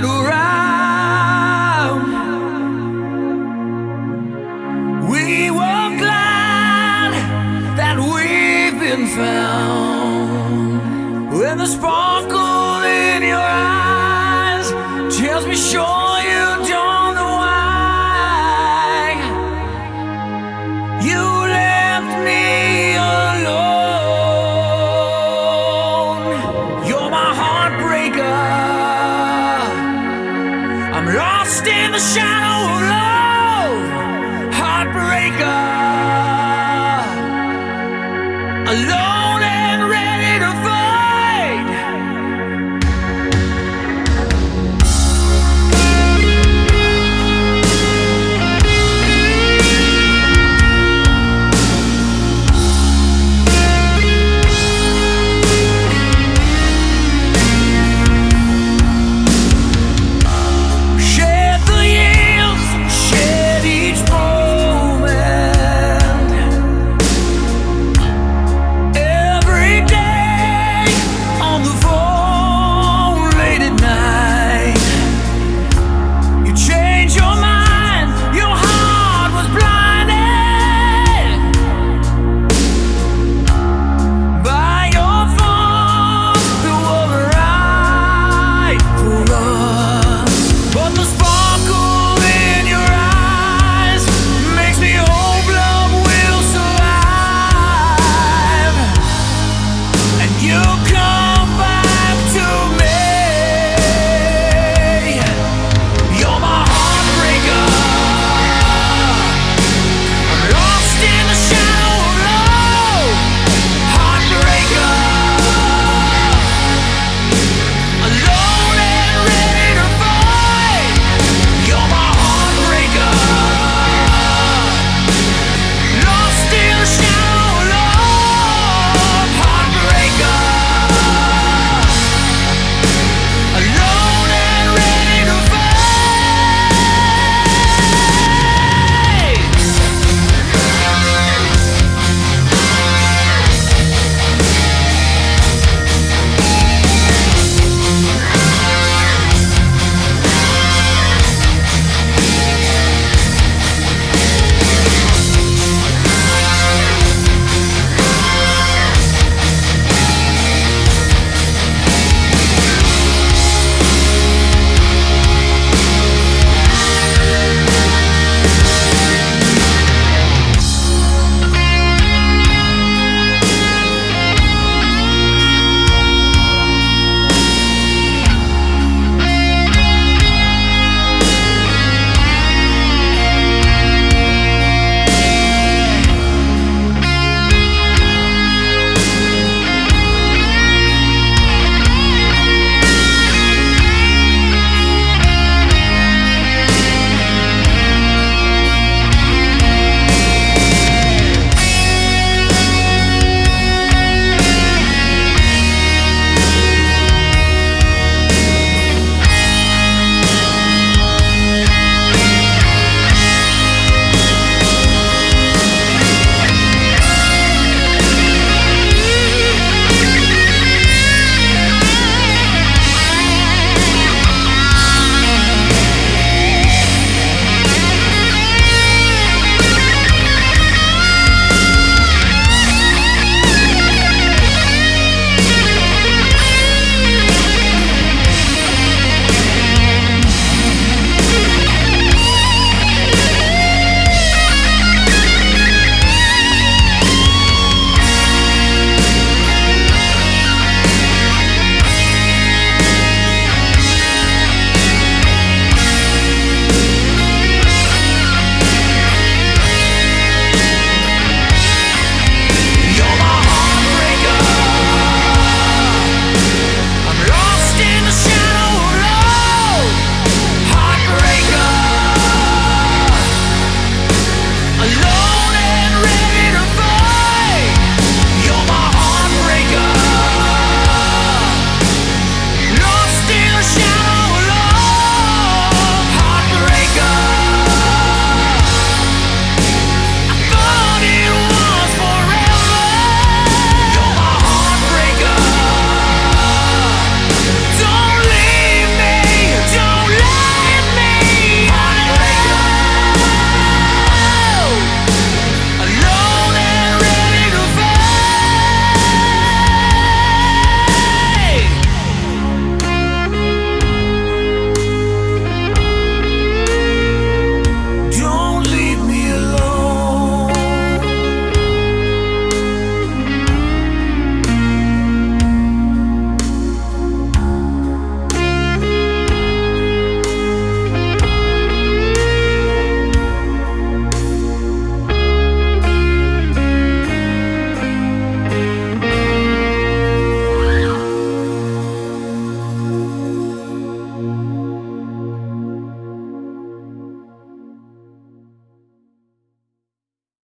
little ride. shadow of love, heartbreaker. Alone.